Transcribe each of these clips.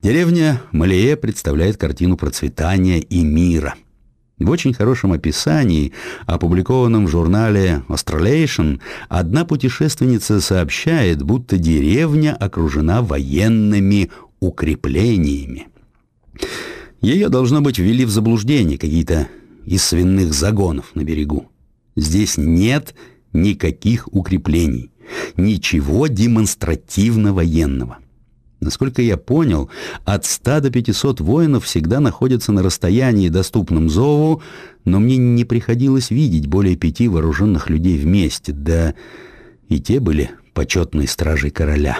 Деревня Малие представляет картину процветания и мира. В очень хорошем описании, опубликованном в журнале Australation, одна путешественница сообщает, будто деревня окружена военными укреплениями. Ее, должно быть, ввели в заблуждение какие-то из свиных загонов на берегу. Здесь нет никаких укреплений, ничего демонстративно военного. Насколько я понял, от 100 до 500 воинов всегда находятся на расстоянии, доступном зову, но мне не приходилось видеть более пяти вооруженных людей вместе, да и те были почетной стражей короля.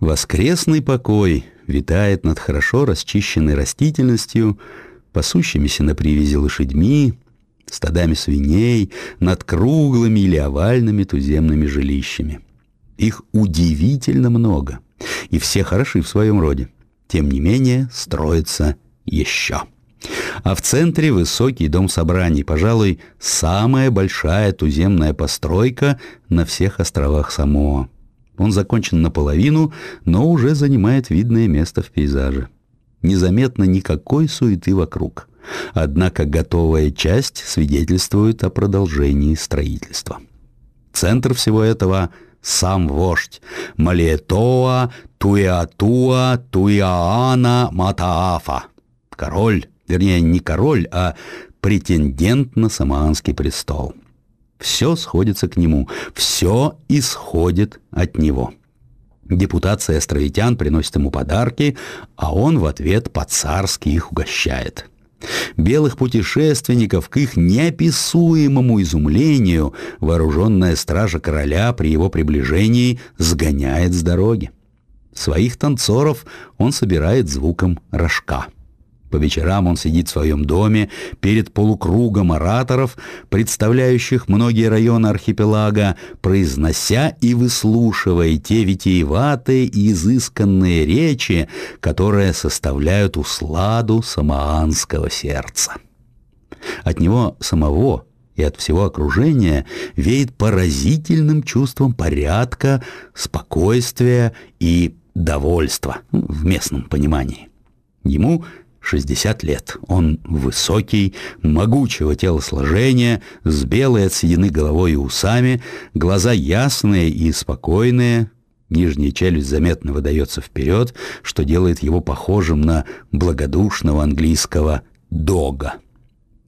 Воскресный покой витает над хорошо расчищенной растительностью, пасущимися на привязи лошадьми, стадами свиней, над круглыми или овальными туземными жилищами. Их удивительно много — и все хороши в своем роде. Тем не менее, строится еще. А в центре высокий дом собраний, пожалуй, самая большая туземная постройка на всех островах Самоа. Он закончен наполовину, но уже занимает видное место в пейзаже. Незаметно никакой суеты вокруг. Однако готовая часть свидетельствует о продолжении строительства. Центр всего этого – сам вождь Малиетоа Туиатуа Туиаана Матаафа. Король, вернее, не король, а претендент на самоанский престол. Все сходится к нему, все исходит от него. Депутация островитян приносит ему подарки, а он в ответ по-царски их угощает. Белых путешественников к их неописуемому изумлению вооруженная стража короля при его приближении сгоняет с дороги. Своих танцоров он собирает звуком рожка. По вечерам он сидит в своем доме перед полукругом ораторов, представляющих многие районы архипелага, произнося и выслушивая те витиеватые и изысканные речи, которые составляют усладу самоанского сердца. От него самого и от всего окружения веет поразительным чувством порядка, спокойствия и довольства в местном понимании. Ему – 60 лет. Он высокий, могучего телосложения, с белой от седины головой и усами, глаза ясные и спокойные, нижняя челюсть заметно выдается вперед, что делает его похожим на благодушного английского «дога».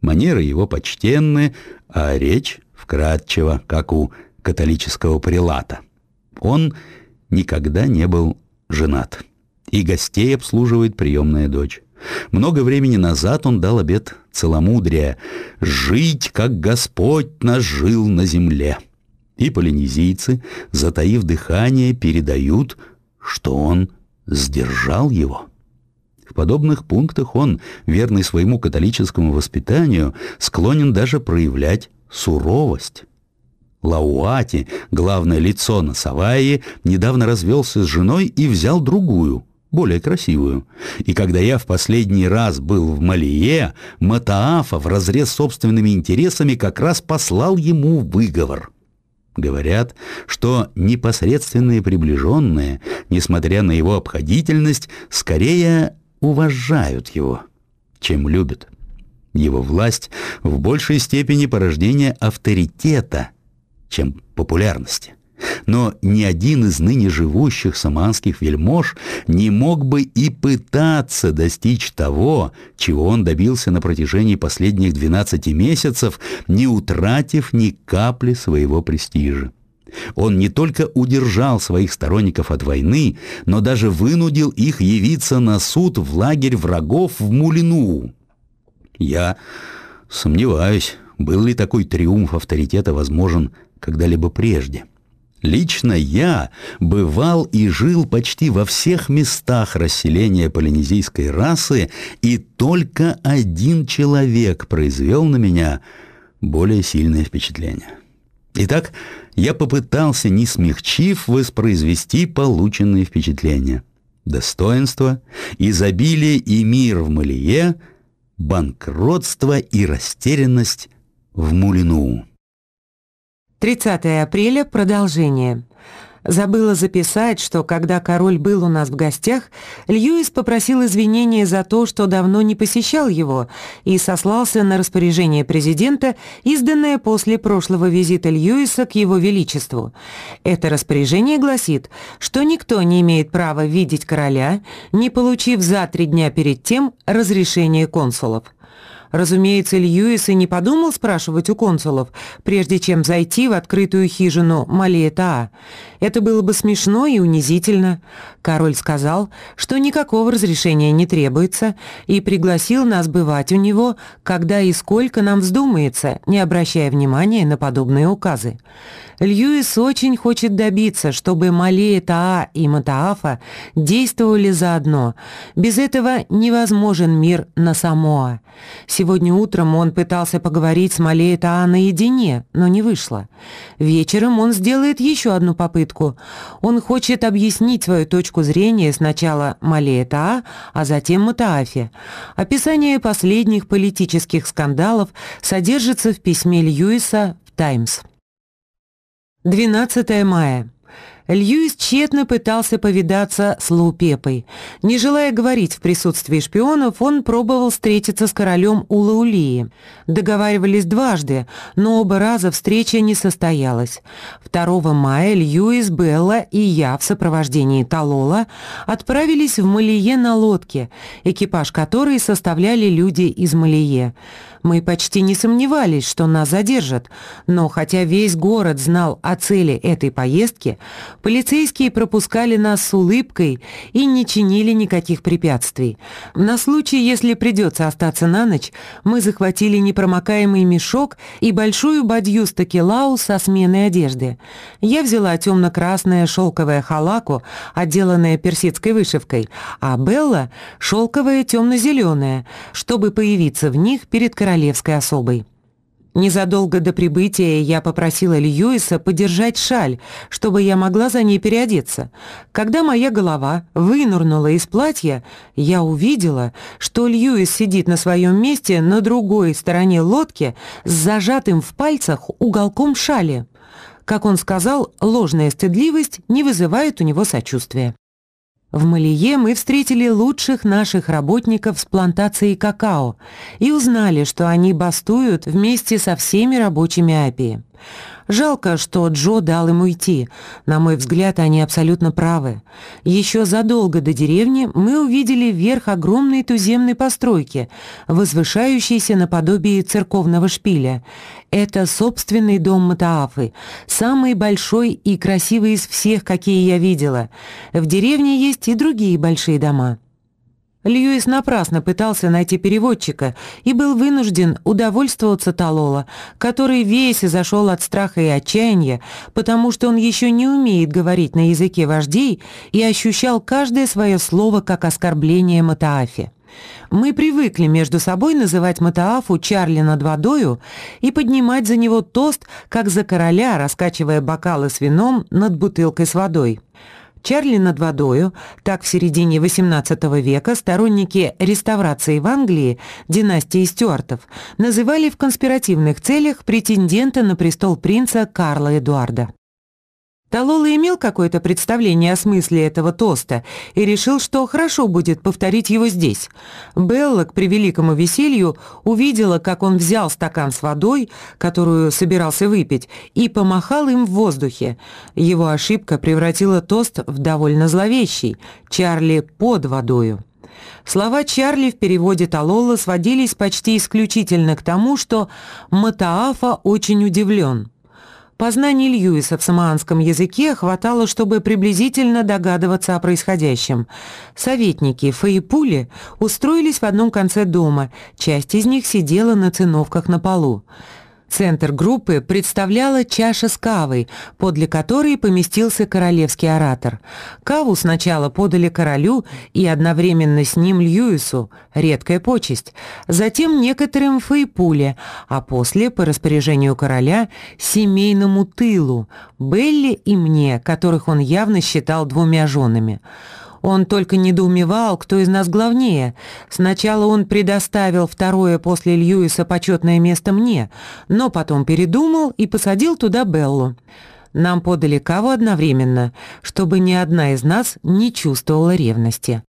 Манеры его почтенны, а речь вкрадчива, как у католического прилата. Он никогда не был женат, и гостей обслуживает приемная дочь. Много времени назад он дал обет целомудрия «жить, как Господь нас жил на земле». И полинезийцы, затаив дыхание, передают, что он сдержал его. В подобных пунктах он, верный своему католическому воспитанию, склонен даже проявлять суровость. Лауати, главное лицо на Савайи, недавно развелся с женой и взял другую – более красивую. И когда я в последний раз был в Малие, Матаафа в разрез собственными интересами как раз послал ему выговор. Говорят, что непосредственные приближенные, несмотря на его обходительность, скорее уважают его, чем любят. Его власть в большей степени порождение авторитета, чем популярности но ни один из ныне живущих саманских вельмож не мог бы и пытаться достичь того, чего он добился на протяжении последних 12 месяцев, не утратив ни капли своего престижа. Он не только удержал своих сторонников от войны, но даже вынудил их явиться на суд в лагерь врагов в Мулину. Я сомневаюсь, был ли такой триумф авторитета возможен когда-либо прежде. Лично я бывал и жил почти во всех местах расселения полинезийской расы, и только один человек произвел на меня более сильное впечатление. Итак, я попытался, не смягчив, воспроизвести полученные впечатления. Достоинство, изобилие и мир в Малие, банкротство и растерянность в Мулину. 30 апреля. Продолжение. Забыла записать, что когда король был у нас в гостях, Льюис попросил извинения за то, что давно не посещал его, и сослался на распоряжение президента, изданное после прошлого визита Льюиса к его величеству. Это распоряжение гласит, что никто не имеет права видеть короля, не получив за три дня перед тем разрешение консулов. Разумеется, Льюис и не подумал спрашивать у консулов, прежде чем зайти в открытую хижину Малиетаа. Это было бы смешно и унизительно. Король сказал, что никакого разрешения не требуется, и пригласил нас бывать у него, когда и сколько нам вздумается, не обращая внимания на подобные указы. Льюис очень хочет добиться, чтобы Малея Таа и Матаафа действовали заодно. Без этого невозможен мир на Самоа. Утром он пытался поговорить с Малея Таа наедине, но не вышло. Вечером он сделает еще одну попытку. Он хочет объяснить свою точку зрения сначала Малея Таа, а затем Матаафе. Описание последних политических скандалов содержится в письме Льюиса в «Таймс». 12 мая. Льюис тщетно пытался повидаться с Лаупепой. Не желая говорить в присутствии шпионов, он пробовал встретиться с королем у Лаулии. Договаривались дважды, но оба раза встреча не состоялась. 2 мая Льюис, Белла и я в сопровождении Талола отправились в Малие на лодке, экипаж которой составляли люди из Малие. Мы почти не сомневались, что нас задержат, но хотя весь город знал о цели этой поездки, полицейские пропускали нас с улыбкой и не чинили никаких препятствий. На случай, если придется остаться на ночь, мы захватили непромокаемый мешок и большую бадью с такелау со сменой одежды. Я взяла темно-красное шелковое халаку, отделанное персидской вышивкой, а Белла — шелковое темно-зеленое, чтобы появиться в них перед королевой королевской особой. Незадолго до прибытия я попросила Льюиса подержать шаль, чтобы я могла за ней переодеться. Когда моя голова вынурнула из платья, я увидела, что Льюис сидит на своем месте на другой стороне лодки с зажатым в пальцах уголком шали. Как он сказал, ложная стыдливость не вызывает у него сочувствия. В Малие мы встретили лучших наших работников с плантацией какао и узнали, что они бастуют вместе со всеми рабочими Апии. Жалко, что Джо дал им уйти. На мой взгляд, они абсолютно правы. Еще задолго до деревни мы увидели верх огромной туземной постройки, возвышающейся наподобие церковного шпиля. Это собственный дом Матаафы, самый большой и красивый из всех, какие я видела. В деревне есть и другие большие дома. Льюис напрасно пытался найти переводчика и был вынужден удовольствоваться Талола, который весь изошел от страха и отчаяния, потому что он еще не умеет говорить на языке вождей и ощущал каждое свое слово как оскорбление Матаафи. Мы привыкли между собой называть Матаафу Чарли над водою и поднимать за него тост, как за короля, раскачивая бокалы с вином над бутылкой с водой. Чарли над водою, так в середине XVIII века сторонники реставрации в Англии, династии Стюартов, называли в конспиративных целях претендента на престол принца Карла Эдуарда. Талола имел какое-то представление о смысле этого тоста и решил, что хорошо будет повторить его здесь. Белла, к превеликому веселью, увидела, как он взял стакан с водой, которую собирался выпить, и помахал им в воздухе. Его ошибка превратила тост в довольно зловещий «Чарли под водою». Слова Чарли в переводе Талола сводились почти исключительно к тому, что Матаафа очень удивлен – Познаний Льюиса в самоанском языке хватало, чтобы приблизительно догадываться о происходящем. Советники Фаипули устроились в одном конце дома, часть из них сидела на циновках на полу. Центр группы представляла чаша с кавой, подле которой поместился королевский оратор. Каву сначала подали королю и одновременно с ним Льюису, редкая почесть, затем некоторым фейпуле, а после, по распоряжению короля, семейному тылу, Белли и мне, которых он явно считал двумя женами. Он только недоумевал, кто из нас главнее. Сначала он предоставил второе после Льюиса почетное место мне, но потом передумал и посадил туда Беллу. Нам подали каву одновременно, чтобы ни одна из нас не чувствовала ревности.